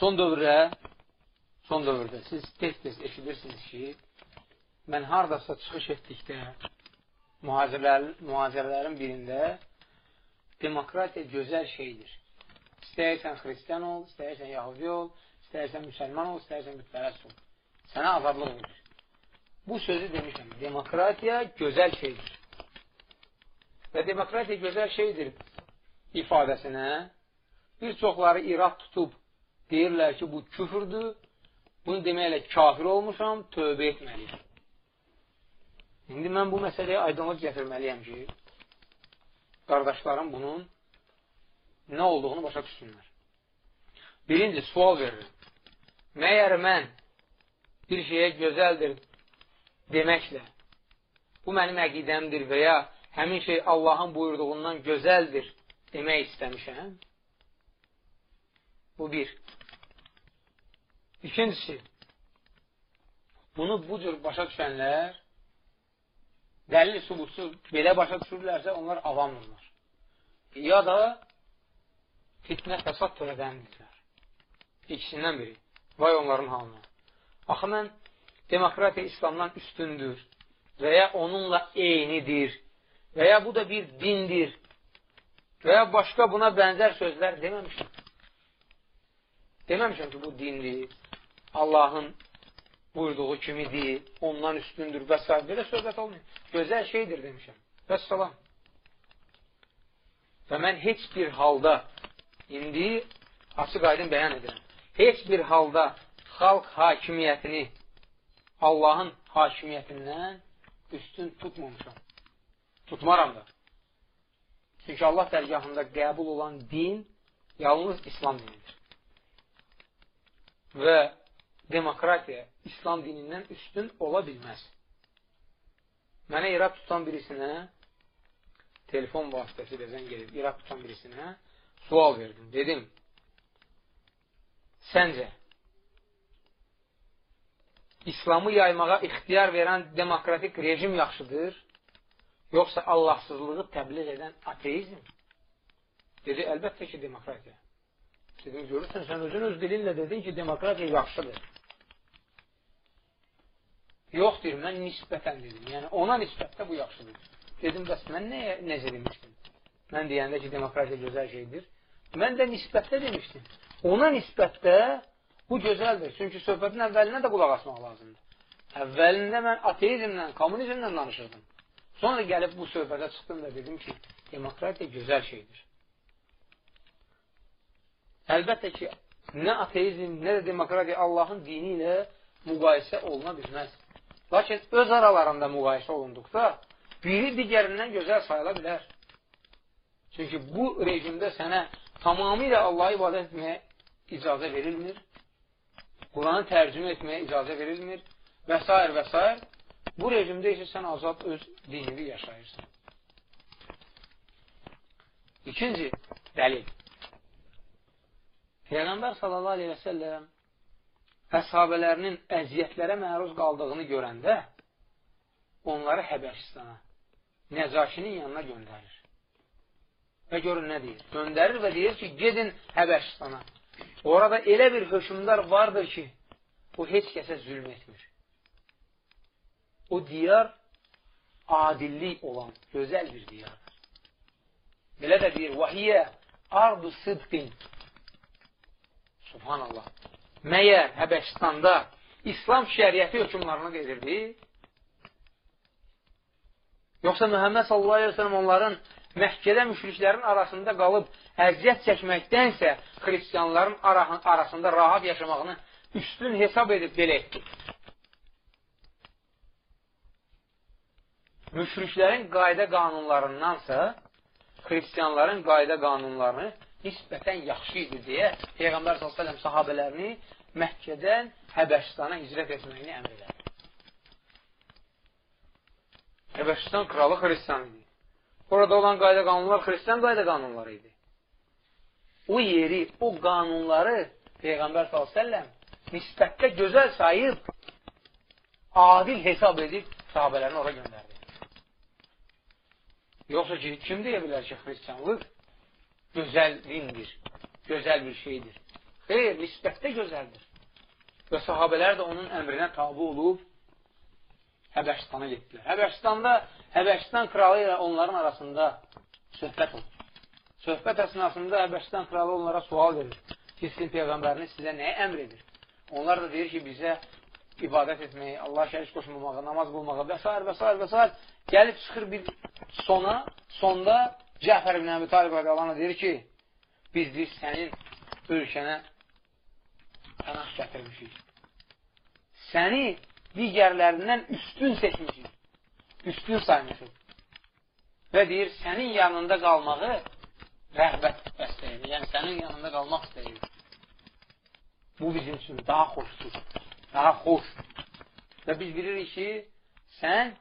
son dövrdə son dövrdə siz tez-tez eşidirsiniz ki, mən haradasa çıxış etdikdə mühazirələrin birində demokratiya gözəl şeydir. İstəyirsən xristiyan ol, istəyirsən yahudi ol, istəyirsən müsəlman ol, istəyirsən mütbərəs ol. Sənə azadlıq verir. Bu sözü demişəm. Demokratiya gözəl şeydir. Və demokratiya gözəl şeydir ifadəsinə bir çoxları irad tutub deyirlər ki, bu küfürdür, bunu deməklə kafir olmuşam, tövbə etməliyəm. İndi mən bu məsələyə aydınlıq gətirməliyəm ki, qardaşlarım bunun nə olduğunu başa düşsünlər. Birinci, sual verir. Məyər mən bir şeyə gözəldir deməklə bu mənim əqidəmdir və ya həmin şey Allahın buyurduğundan gözəldir demək istəmişəm. Bu bir. İkincisi, bunu bu cür başa düşənlər dəlil subutsuz belə başa düşürlərsə, onlar avamdırlar. Ya da fitnə fəsad törədəndirlər. İkisindən biri. Vay onların halına. Axı mən demokratiya İslamdan üstündür və ya onunla eynidir və ya bu da bir dindir və ya başqa buna bənzər sözlər deməmişəm. Deməmişəm ki, bu dindir, Allahın buyurduğu kimidir, ondan üstündür və s. Belə söhbət olmuyor. Gözəl şeydir demişəm. Və salam. Və mən heç bir halda indi açıq aydın bəyan edirəm. Heç bir halda xalq hakimiyyətini Allahın hakimiyyətindən üstün tutmamışam. Tutmaram da. Çünki Allah dərgahında qəbul olan din yalnız İslam dinidir. Və demokratiya İslam dinindən üstün ola bilməz. Mənə İraq tutan birisinə telefon vasitəsilə zəng edib İraq tutan birisinə sual verdim. Dedim, səncə İslamı yaymağa ixtiyar verən demokratik rejim yaxşıdır, yoxsa Allahsızlığı təbliğ edən ateizm? Dedi, əlbəttə ki, demokratiya. Dedim, görürsən, sən özün öz dilinlə dedin ki, demokratiya yaxşıdır. Yox, deyir, mən nisbətən dedim. Yəni, ona nisbətdə bu yaxşıdır. Dedim, bəs mən nəyə nəzər demişdim? Mən deyəndə ki, demokratiya gözəl şeydir. Mən də nisbətdə demişdim. Ona nisbətdə bu gözəldir. Çünki söhbətin əvvəlinə də qulaq asmaq lazımdır. Əvvəlində mən ateizmlə, kommunizmlə danışırdım. Sonra gəlib bu söhbətə çıxdım və dedim ki, demokratiya gözəl şeydir. Əlbəttə ki, nə ateizm, nə də demokratiya Allahın dini ilə müqayisə oluna bilməz. Lakin öz aralarında müqayisə olunduqda biri digərindən gözəl sayıla bilər. Çünki bu rejimdə sənə tamamilə Allah'a ibadət etməyə icazə verilmir. Quranı tərcümə etməyə icazə verilmir və s. və s. Bu rejimdə isə sən azad öz dinini yaşayırsan. İkinci dəlil. Peyğəmbər sallallahu aleyhi və səlləm əshabələrinin əziyyətlərə məruz qaldığını görəndə onları Həbəşistana, Nəcaşinin yanına göndərir. Və görün nə deyir? Göndərir və deyir ki, gedin Həbəşistana. Orada elə bir hökmdar vardır ki, o heç kəsə zülm etmir. O diyar adillik olan, gözəl bir diyardır. Belə də deyir, vahiyyə ardu sıdqin. Subhanallah məyər Həbəşistanda İslam şəriəti hökmlarını verirdi? Yoxsa Mühəmməd sallallahu aleyhi ve sellem onların Məhkədə müşriklərin arasında qalıb əziyyət çəkməkdənsə xristiyanların arasında rahat yaşamağını üstün hesab edib belə etdi. Müşriklərin qayda qanunlarındansa xristiyanların qayda qanunlarını nisbətən yaxşı idi deyə Peyğəmbər s.ə.v sahabələrini Məkkədən Həbəşistana hicrət etməyini əmr elədi. Həbəşistan kralı xristiyan idi. Orada olan qayda qanunlar xristiyan qayda qanunları idi. O yeri, o qanunları Peyğəmbər s.ə.v nisbətdə gözəl sayıb, adil hesab edib sahabələrini ora göndərdi. Yoxsa ki, kim deyə bilər ki, xristiyanlıq gözəl dindir, gözəl bir şeydir. Xeyr, nisbətdə gözəldir. Və sahabələr də onun əmrinə tabi olub Həbəşistana getdilər. Həbəşistanda Həbəşistan kralı ilə onların arasında söhbət olur. Söhbət əsnasında Həbəşistan kralı onlara sual verir sizin Peyğəmbəriniz sizə nəyə əmr edir? Onlar da deyir ki, bizə ibadət etməyi, Allah şərik qoşmamağı, namaz qılmağı və s. və s. və s. Gəlib çıxır bir sona, sonda Cəhfər ibn Əbi Talib rədiyallahu deyir ki, biz deyir, sənin ölkənə pənah gətirmişik. Səni digərlərindən üstün seçmişik. Üstün saymışıq. Və deyir, sənin yanında qalmağı rəhbət bəsləyir. Yəni, sənin yanında qalmaq istəyir. Bu bizim üçün daha xoşdur. Daha xoş. Və biz bilirik ki, sən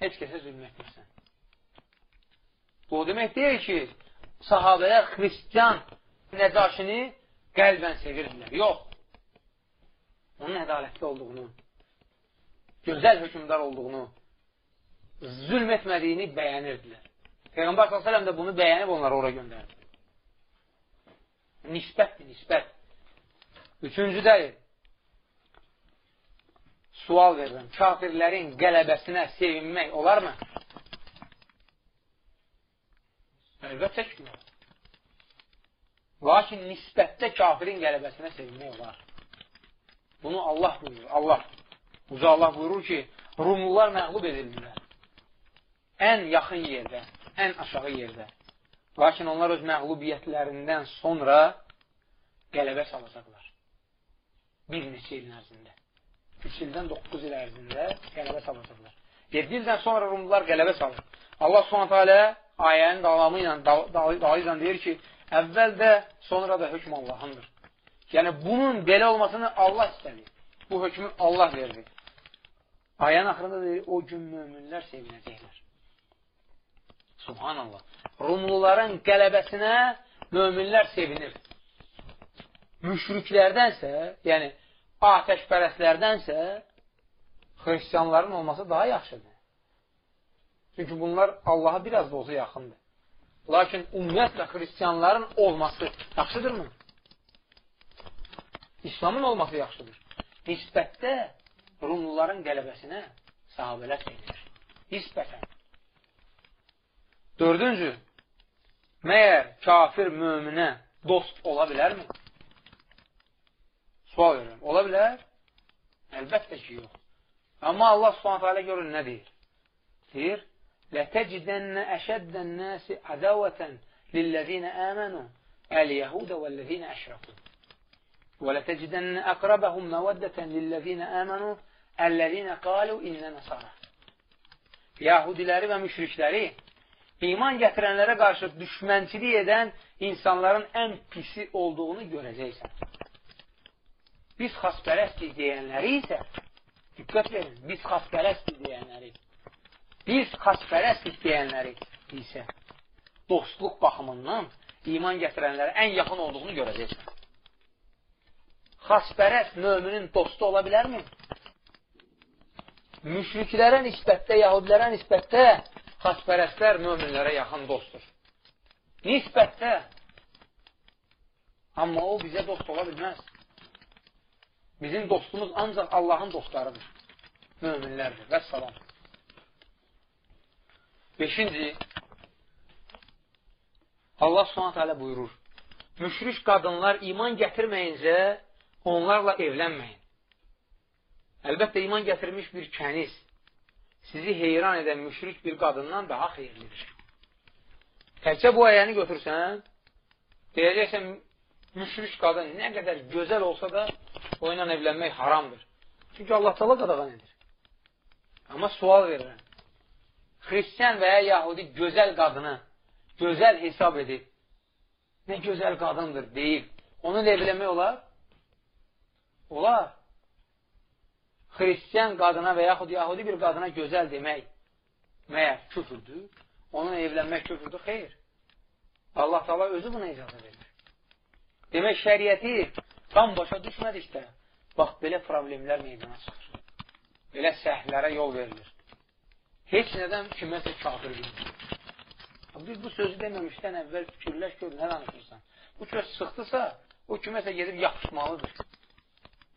heç kəsə zülm etmirsən. Bu o demək deyil ki, sahabələr xristiyan nəcaşini qəlbən sevirdilər. Yox. Onun ədalətli olduğunu, gözəl hökumdar olduğunu, zülm etmədiyini bəyənirdilər. Peyğəmbər s.ə.v də bunu bəyənib onları ora göndərdi. Nisbətdir, nisbət. Üçüncü dəlil. Sual verirəm. Kafirlərin qələbəsinə sevinmək olarmı? Əlbəttə ki, yox. Lakin nisbətdə kafirin qələbəsinə sevinmək olar. Bunu Allah buyurur. Allah. Uca Allah buyurur ki, Rumlular məğlub edildilər. Ən yaxın yerdə, ən aşağı yerdə. Lakin onlar öz məğlubiyyətlərindən sonra qələbə salacaqlar. Bir neçə ilin ərzində. 3 ildən 9 il ərzində qələbə salacaqlar. 7 ildən sonra Rumlular qələbə salır. Allah subhanətə alə ayənin davamı ilə, dalı ilə deyir ki, əvvəl də, sonra da hökm Allahındır. Yəni, bunun belə olmasını Allah istədir. Bu hökmü Allah verir. Ayənin axırında deyir, o gün möminlər sevinəcəklər. Subhanallah. Rumluların qələbəsinə möminlər sevinir. Müşriklərdənsə, yəni atəşpərəslərdənsə, xristiyanların olması daha yaxşıdır. Çünki bunlar Allaha biraz da olsa yaxındır. Lakin ümumiyyətlə xristiyanların olması yaxşıdırmı? İslamın olması yaxşıdır. Nisbətdə Rumluların qələbəsinə sahabələr sevinir. Nisbətən. Dördüncü, məyər kafir möminə dost ola bilərmi? Sual verirəm. Ola bilər? Əlbəttə ki, yox. Amma Allah subhanətə alə görür nə deyir? Deyir, لتجدن أشد الناس عداوة للذين آمنوا اليهود والذين أشركوا ولتجدن أقربهم مودة للذين آمنوا الذين قالوا إننا نصارى Yahudiləri və müşrikləri iman gətirənlərə qarşı düşmənçilik edən insanların ən pisi olduğunu görəcəksən. Biz xaspərəstik deyənləri isə, diqqət verin, biz xaspərəstik deyənləri biz xaspərəstik deyənləri isə dostluq baxımından iman gətirənlərə ən yaxın olduğunu görəcəksən. Xaspərəst möminin dostu ola bilərmi? Müşriklərə nisbətdə, yahudilərə nisbətdə xaspərəstlər möminlərə yaxın dostdur. Nisbətdə. Amma o bizə dost ola bilməz. Bizim dostumuz ancaq Allahın dostlarıdır. Möminlərdir. Və salam. Beşinci, Allah hələ buyurur, müşrik qadınlar iman gətirməyincə onlarla evlənməyin. Əlbəttə, iman gətirmiş bir kəniz sizi heyran edən müşrik bir qadından daha xeyirlidir. Təkcə bu ayəni götürsən, deyəcəksən, müşrik qadın nə qədər gözəl olsa da o ilə evlənmək haramdır. Çünki Allah tala qadağan edir. Amma sual verirəm xristiyan və ya yahudi gözəl qadını gözəl hesab edib, nə gözəl qadındır deyib, onu evlənmək olar? Olar. Xristiyan qadına və yaxud yahudi bir qadına gözəl demək məyər küfürdür? Onunla evlənmək küfürdür? Xeyr. Allah Taala özü buna icazə verir. Demək, şəriəti tam başa düşmədikdə, bax, belə problemlər meydana çıxır. Belə səhvlərə yol verilir. Heç nədən kiməsə kafir bilmir. Biz bu sözü deməmişdən əvvəl fikirləş gör, nə danışırsan? Bu söz sıxdısa, o kiməsə gedib yapışmalıdır.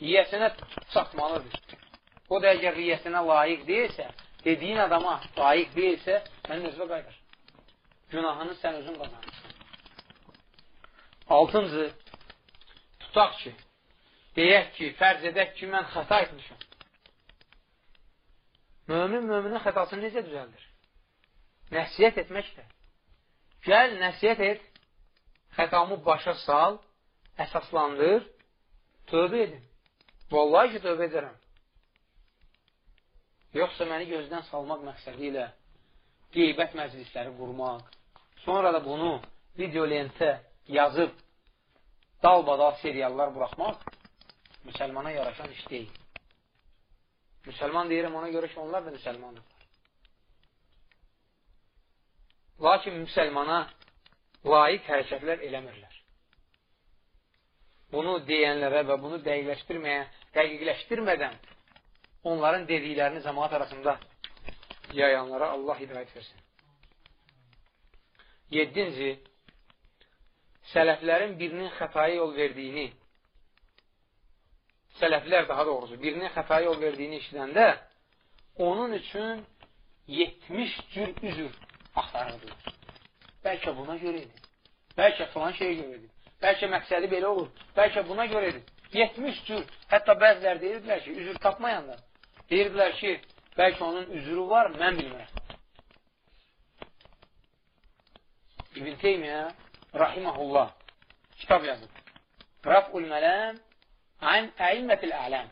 Yiyəsinə çatmalıdır. O da əgər yiyəsinə layiq deyilsə, dediyin adama layiq deyilsə, sənin özünə qaydır. Günahını sən özün qazanırsan. Altıncı, tutaq ki, deyək ki, fərz edək ki, mən xəta etmişəm. Mömin möminin xətasını necə düzəldir? Nəsiyyət etməklə. Gəl, nəsiyyət et, xətamı başa sal, əsaslandır, tövbə edin. Vallahi ki, tövbə edərəm. Yoxsa məni gözdən salmaq məqsədi ilə qeybət məclisləri qurmaq, sonra da bunu video lentə yazıb dalbadal seriallar buraxmaq müsəlmana yaraşan iş deyil. Müsəlman deyirəm ona görə ki, onlar da müsəlmandırlar. Lakin müsəlmana layiq hərəkətlər eləmirlər. Bunu deyənlərə və bunu dəqiqləşdirməyə, dəqiqləşdirmədən onların dediklərini cəmaat arasında yayanlara Allah hidayət versin. Yeddinci, sələflərin birinin xətaya yol verdiyini, sələflər daha doğrusu, birinin xətaya yol verdiyini işləyəndə, onun üçün 70 cür üzür axtarırdılar. Bəlkə buna görədir. Bəlkə filan şeyə görədir. Bəlkə məqsədi belə olur. Bəlkə buna görədir. 70 cür. Hətta bəzilər deyirdilər ki, üzür tapmayanda. Deyirdilər ki, bəlkə onun üzürü var, mən bilmirəm. İbn Teymiyyə rahiməhullah kitab yazıb. Raf'ul mələm an əyimmətil ələm.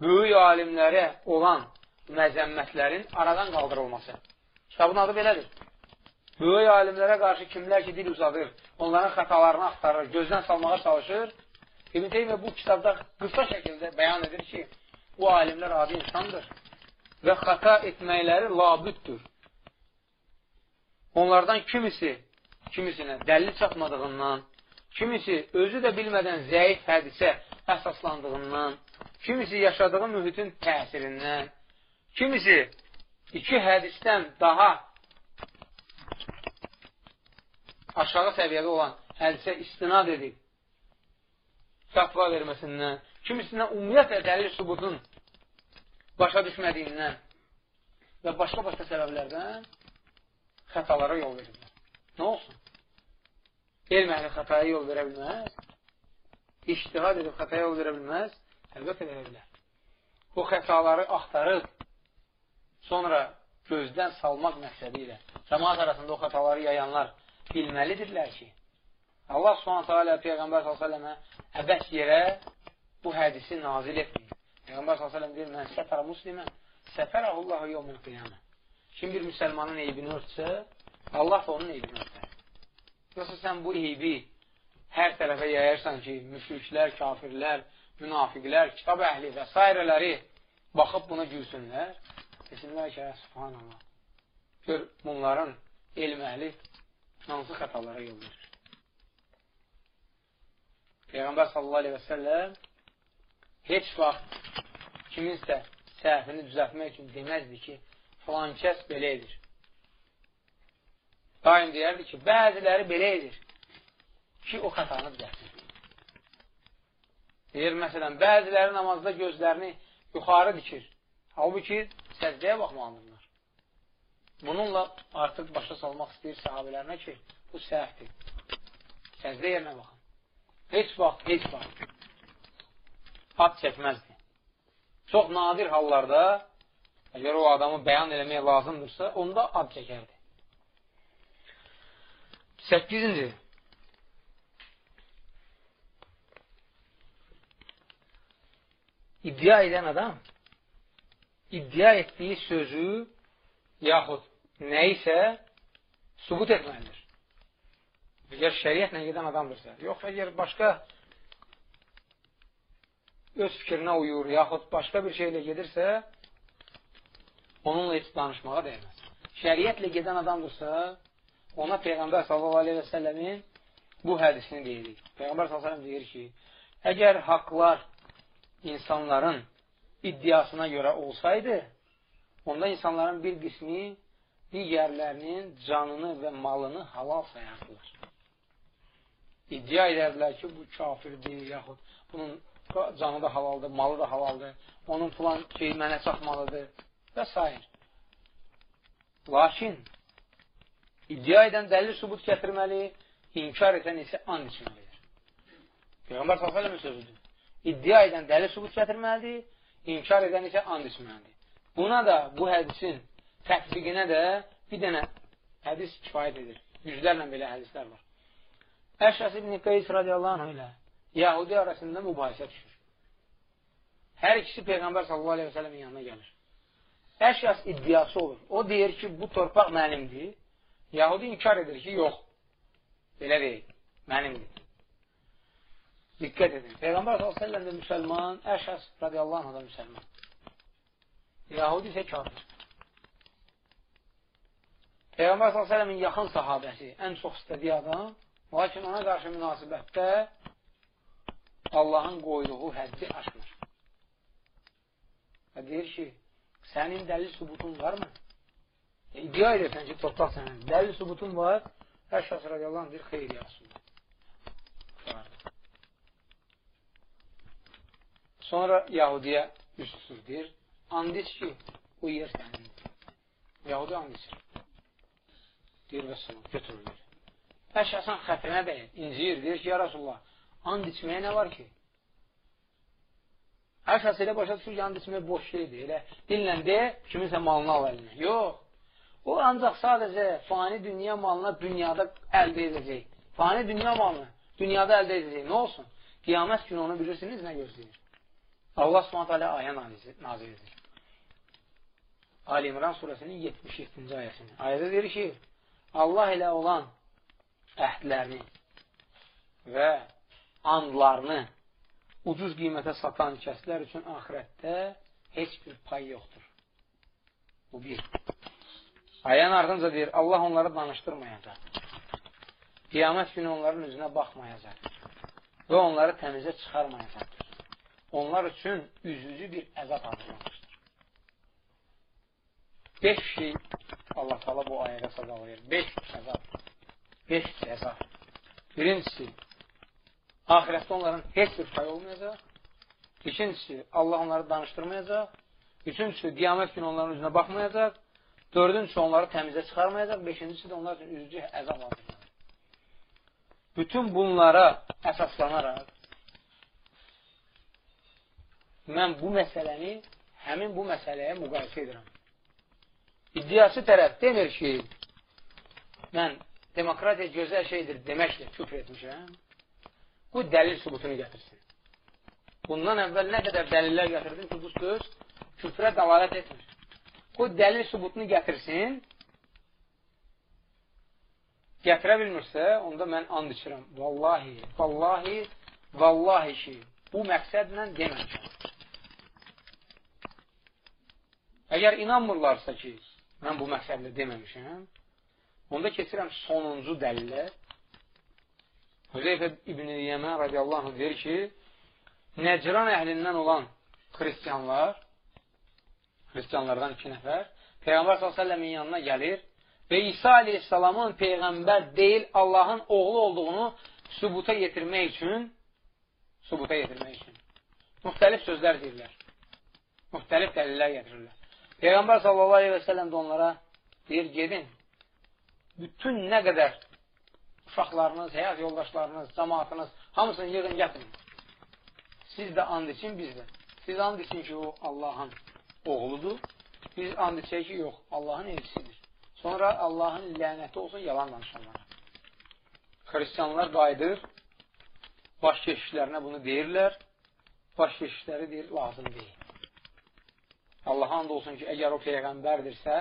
Böyük alimlərə olan məzəmmətlərin aradan qaldırılması. Kitabın adı belədir. Böyük alimlərə qarşı kimlər ki, dil uzadır, onların xətalarını axtarır, gözdən salmağa çalışır. İbn Teymiyyə bu kitabda qısa şəkildə bəyan edir ki, bu alimlər adi insandır və xəta etməkləri labüddür. Onlardan kimisi, kimisinə dəlil çatmadığından, kimisi özü də bilmədən zəif hədisə əsaslandığından, kimisi yaşadığı mühitin təsirindən, kimisi iki hədisdən daha aşağı səviyyədə olan hədisə istinad edib fətva verməsindən, kimisindən ümumiyyətlə dəlil sübutun başa düşmədiyindən və başqa-başqa səbəblərdən xətalara yol verirlər. Nə olsun? Elm əhli xətaya yol verə bilməz. İştihad edib xətaya yol verə bilməz. Əlbəttə verə bilər. Bu xətaları axtarıb sonra gözdən salmaq məqsədi ilə cəmaat arasında o xətaları yayanlar bilməlidirlər ki, Allah subhanətə alə Peyğəmbər s.ə.və əbəs yerə bu hədisi nazil etməyir. Peyğəmbər s.ə.v deyir, mən səfərə muslimə, səfərəhullahu yevmul qiyamə. Kim bir müsəlmanın eybini örtsə, Allah da onun eybini örtər. Yoxsa sən bu eybi hər tərəfə yayarsan ki, müşriklər, kafirlər, münafiqlər, kitab əhli və s. baxıb buna gülsünlər, desinlər ki, subhanallah, gör bunların elm əhli hansı xətalara yol verir. Peyğəmbər sallallahu aleyhi və səlləm heç vaxt kiminsə səhvini düzəltmək üçün deməzdi ki, filan kəs belə edir. Daim deyərdi ki, bəziləri belə edir ki, o xətanı düzəltsin. Deyir, məsələn, bəziləri namazda gözlərini yuxarı dikir. Halbuki səcdəyə baxmalıdırlar. Bununla artıq başa salmaq istəyir sahabələrinə ki, bu səhvdir. Səcdə yerinə baxın. Heç vaxt, heç vaxt ad çəkməzdi. Çox nadir hallarda, əgər o adamı bəyan eləmək lazımdırsa, onda ad çəkərdi. 8-ci İddia edən adam iddia etdiyi sözü yaxud nə isə subut etməlidir. Əgər şəriətlə gedən adamdırsa, yox, əgər başqa öz fikrinə uyur, yaxud başqa bir şeylə gedirsə, onunla heç danışmağa dəyməz. Şəriətlə gedən adamdırsa, ona Peyğəmbər s.a.v-in bu hədisini deyirik. Peyğəmbər s.a.v deyir ki, əgər haqlar insanların iddiasına görə olsaydı, onda insanların bir qismi digərlərinin canını və malını halal sayardılar. iddia edərlər ki, bu kafirdir, yaxud bunun canı da halaldır, malı da halaldır, onun filan şey mənə çatmalıdır və s. Lakin iddia edən dəlil sübut gətirməli, inkar edən isə and içməlidir. Peyğəmbər s.ə.v sözüdür. İddia edən dəlil sübut gətirməlidir, inkar edən isə and içməlidir. Buna da, bu hədisin tətbiqinə də bir dənə hədis kifayət edir. Yüzlərlə belə hədislər var. Əşəs ibn Qeys radiyallahu anh ilə Yahudi arasında mübahisə düşür. Hər ikisi Peyğəmbər sallallahu aleyhi və sələmin yanına gəlir. Əşəs iddiası olur. O deyir ki, bu torpaq mənimdir. Yahudi inkar edir ki, yox. Belə deyil. Mənimdir. Diqqət edin. Peyğəmbər s.ə.v də müsəlman, Əşəs radiyallahu anh da müsəlman. Yahudi isə kafir. Peyğəmbər s.ə.v-in yaxın sahabəsi, ən çox istədiyi adam, lakin ona qarşı münasibətdə Allahın qoyduğu həddi aşmır. Və deyir ki, sənin dəlil subutun varmı? İddia edirsən ki, torpaq sənin. Dəlil subutun var. Hər şəxs radiyallahu anh deyir, xeyr yazsın. Sonra Yahudiyə üst tutur, deyir, and iç ki, bu yer sənindir. Yahudi and içir. Deyir və salam, götürülür. Və şəxsən xətrinə dəyir, inciyir, deyir ki, ya Rasulullah, and içməyə nə var ki? Hər şəxs elə başa düşür ki, and içmək boş şeydir. Elə dinlə de, kiminsə malını al əlinə. Yox. O ancaq sadəcə fani dünya malına dünyada əldə edəcək. Fani dünya malını dünyada əldə edəcək. Nə olsun? Qiyamət günü onu bilirsiniz, nə gözləyir? Allah subhanət hələ ayə nazir edir. Ali İmran surəsinin 77-ci ayəsini. Ayədə deyir ki, Allah ilə olan əhdlərini və andlarını ucuz qiymətə satan kəslər üçün axirətdə heç bir pay yoxdur. Bu bir. Ayən ardınca deyir, Allah onları danışdırmayacaq. Qiyamət günü onların üzünə baxmayacaq və onları təmizə çıxarmayacaqdır. Onlar üçün üzücü bir əzab hazırlamışdır. Beş şey Allah tala bu ayədə sadalayır. Beş əzab. Beş cəza. Birincisi, ahirətdə onların heç bir pay olmayacaq. İkincisi, Allah onları danışdırmayacaq. Üçüncüsü, qiyamət günü onların üzünə baxmayacaq. Dördüncüsü, onları təmizə çıxarmayacaq. Beşincisi də onlar üçün üzücü əzab alacaq. Bütün bunlara əsaslanaraq mən bu məsələni həmin bu məsələyə müqayisə edirəm. İddiası tərəf demir ki, mən demokratiya gözəl şeydir deməklə küfr etmişəm. Bu dəlil sübutunu gətirsin. Bundan əvvəl nə qədər dəlillər gətirdim ki, bu söz küfrə dalalət etmir. Bu dəlil sübutunu gətirsin. Gətirə bilmirsə, onda mən and içirəm. Vallahi, vallahi, vallahi ki, bu məqsədlə deməmişəm. Əgər inanmırlarsa ki, mən bu məqsədlə deməmişəm, onda keçirəm sonuncu dəlillə. Hüzeyfə İbn-i Yəmən radiyallahu anh deyir ki, Nəcran əhlindən olan xristiyanlar, xristiyanlardan iki nəfər, Peyğəmbər s.ə.v-in yanına gəlir və İsa aleyhissalamın Peyğəmbər deyil, Allahın oğlu olduğunu sübuta yetirmək üçün sübuta yetirmək üçün müxtəlif sözlər deyirlər. Müxtəlif dəlillər getirirlər. Peyğəmbər sallallahu aleyhi və səlləm də onlara deyir, gedin, bütün nə qədər uşaqlarınız, həyat yoldaşlarınız, cəmaatınız, hamısını yığın, gətirin. Siz də and için, biz də. Siz and için ki, o Allahın oğludur. Biz and içək ki, yox, Allahın elçisidir. Sonra Allahın lənəti olsun yalan danışanlara. Xristiyanlar qayıdır, baş keşişlərinə bunu deyirlər, baş keşişləri deyir, lazım deyil. Allaha and olsun ki, əgər o Peyğəmbərdirsə,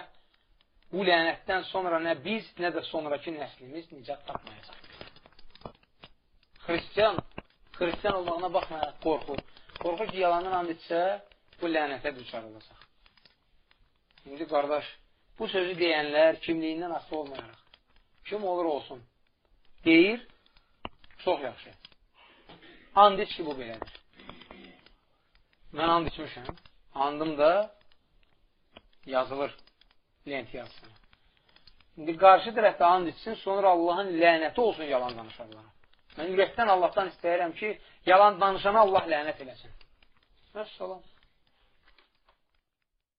bu lənətdən sonra nə biz, nə də sonraki nəslimiz nicat tapmayacaq. Xristiyan, xristiyan olmağına baxmayaraq qorxur. Qorxur ki, yalandan and etsə, bu lənətə düçar olacaq. İndi qardaş, bu sözü deyənlər kimliyindən asılı olmayaraq, kim olur olsun, deyir, çox yaxşı. And iç ki, bu belədir. Mən and içmişəm. Andım da yazılır lent yazsın. İndi qarşı tərəfdə and içsin, sonra Allahın lənəti olsun yalan danışarlara. Mən ürəkdən Allahdan istəyirəm ki, yalan danışana Allah lənət eləsin. Vəssalam.